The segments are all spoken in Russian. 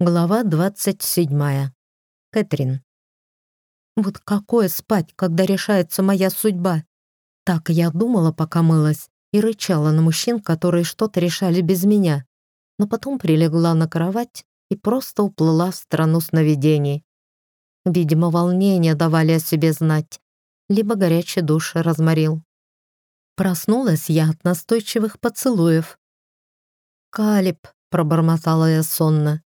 Глава 27. Кэтрин. Вот какое спать, когда решается моя судьба? Так я думала, пока мылась, и рычала на мужчин, которые что-то решали без меня. Но потом прилегла на кровать и просто уплыла в страну сновидений. Видимо, волнение давали о себе знать, либо горячий душ разморил. Проснулась я от настойчивых поцелуев. «Калиб», — пробормотала я сонно,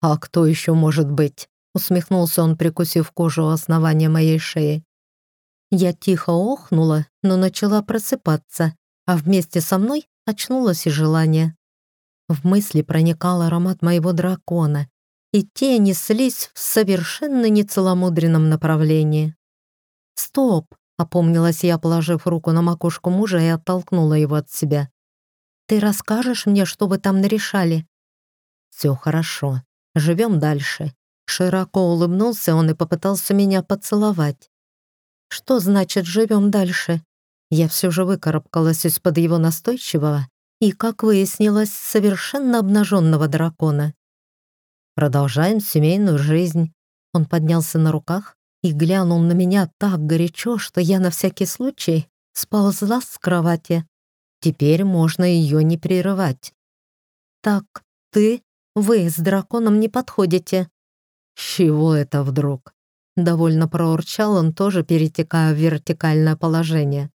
«А кто еще может быть?» усмехнулся он, прикусив кожу у основания моей шеи. Я тихо охнула, но начала просыпаться, а вместе со мной очнулось и желание. В мысли проникал аромат моего дракона, и те неслись в совершенно нецеломудренном направлении. «Стоп!» — опомнилась я, положив руку на макушку мужа и оттолкнула его от себя. «Ты расскажешь мне, что живем дальше. Широко улыбнулся он и попытался меня поцеловать. Что значит «живем дальше»? Я все же выкарабкалась из-под его настойчивого и, как выяснилось, совершенно обнаженного дракона. Продолжаем семейную жизнь. Он поднялся на руках и глянул на меня так горячо, что я на всякий случай сползла с кровати. Теперь можно ее не прерывать. «Так ты вы с драконом не подходите». «Чего это вдруг?» Довольно проурчал он, тоже перетекая в вертикальное положение.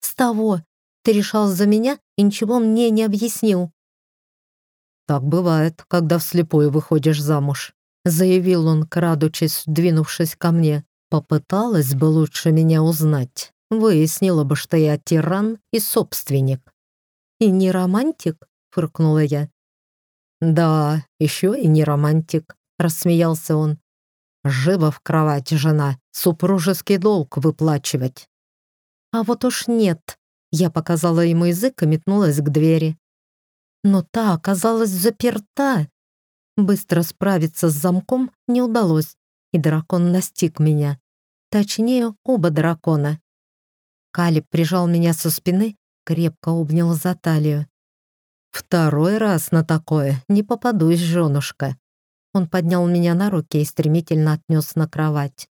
«С того! Ты решал за меня и ничего мне не объяснил!» «Так бывает, когда вслепую выходишь замуж», — заявил он, крадучись, двинувшись ко мне. «Попыталась бы лучше меня узнать. Выяснила бы, что я тиран и собственник». «И не романтик?» — фыркнула я. Да, еще и не романтик, рассмеялся он. Живо в кровати жена, супружеский долг выплачивать. А вот уж нет, я показала ему язык и метнулась к двери. Но та оказалась заперта. Быстро справиться с замком не удалось, и дракон настиг меня. Точнее, оба дракона. Калиб прижал меня со спины, крепко обнял за талию. Второй раз на такое не попадусь, женушка. Он поднял меня на руки и стремительно отнес на кровать.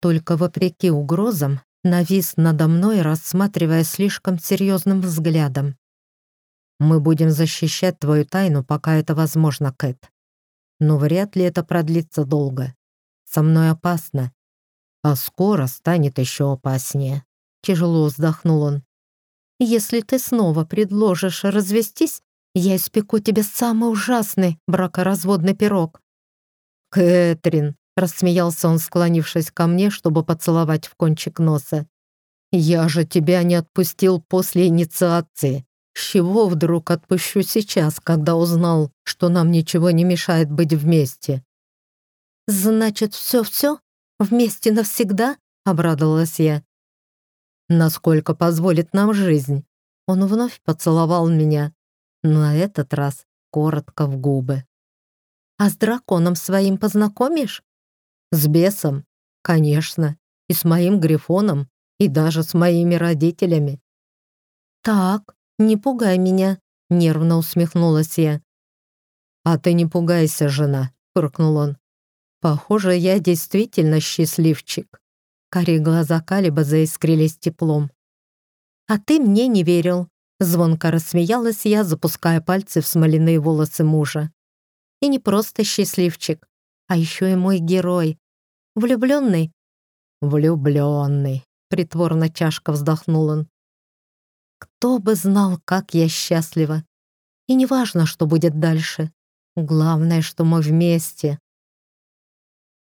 Только вопреки угрозам навис надо мной, рассматривая слишком серьезным взглядом. «Мы будем защищать твою тайну, пока это возможно, Кэт. Но вряд ли это продлится долго. Со мной опасно. А скоро станет еще опаснее». Тяжело вздохнул он. Если ты снова предложишь развестись, я испеку тебе самый ужасный бракоразводный пирог». «Кэтрин», — рассмеялся он, склонившись ко мне, чтобы поцеловать в кончик носа. «Я же тебя не отпустил после инициации. С чего вдруг отпущу сейчас, когда узнал, что нам ничего не мешает быть вместе?» «Значит, все-все? Вместе навсегда?» — обрадовалась я насколько позволит нам жизнь. Он вновь поцеловал меня, на этот раз коротко в губы. «А с драконом своим познакомишь?» «С бесом, конечно, и с моим грифоном, и даже с моими родителями». «Так, не пугай меня», — нервно усмехнулась я. «А ты не пугайся, жена», — фыркнул он. «Похоже, я действительно счастливчик». Карие глаза Калиба заискрились теплом. «А ты мне не верил», — звонко рассмеялась я, запуская пальцы в смоляные волосы мужа. «И не просто счастливчик, а еще и мой герой. Влюбленный?» «Влюбленный», — притворно тяжко вздохнул он. «Кто бы знал, как я счастлива. И неважно, что будет дальше. Главное, что мы вместе».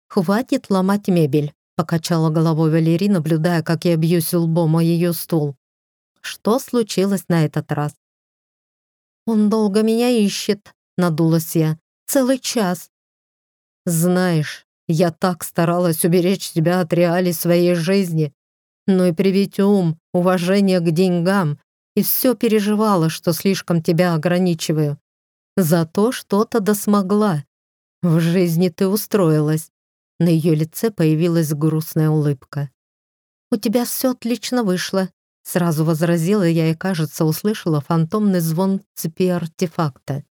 «Хватит ломать мебель», покачала головой Валерий, наблюдая, как я бьюсь лбом о ее стул. Что случилось на этот раз? «Он долго меня ищет», — надулась я. «Целый час». «Знаешь, я так старалась уберечь тебя от реалий своей жизни, но и привить ум, уважение к деньгам, и все переживала, что слишком тебя ограничиваю. Зато что-то досмогла. В жизни ты устроилась. На ее лице появилась грустная улыбка. «У тебя все отлично вышло», — сразу возразила я и, кажется, услышала фантомный звон цепи артефакта.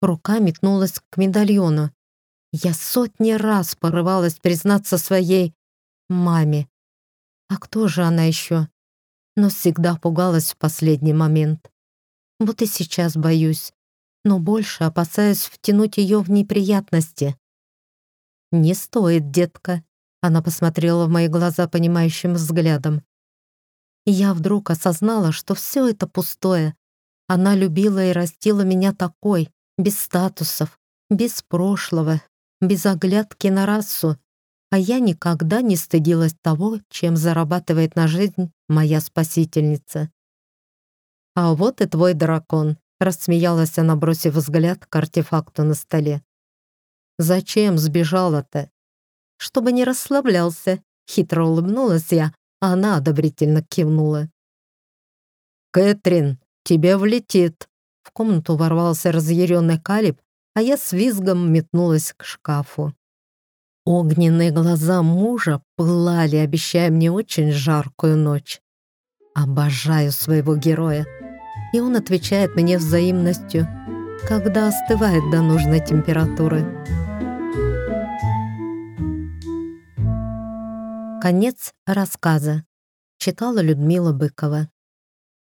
Рука метнулась к медальону. Я сотни раз порывалась признаться своей маме. А кто же она еще? Но всегда пугалась в последний момент. Вот и сейчас боюсь, но больше опасаюсь втянуть ее в неприятности. «Не стоит, детка», — она посмотрела в мои глаза понимающим взглядом. Я вдруг осознала, что все это пустое. Она любила и растила меня такой, без статусов, без прошлого, без оглядки на расу, а я никогда не стыдилась того, чем зарабатывает на жизнь моя спасительница. «А вот и твой дракон», — рассмеялась она, бросив взгляд к артефакту на столе. Зачем сбежала-то? Чтобы не расслаблялся, хитро улыбнулась я, а она одобрительно кивнула. «Кэтрин, тебе влетит!» В комнату ворвался разъяренный Калиб, а я с визгом метнулась к шкафу. Огненные глаза мужа пылали, обещая мне очень жаркую ночь. Обожаю своего героя. И он отвечает мне взаимностью, когда остывает до нужной температуры. Конец рассказа. Читала Людмила Быкова.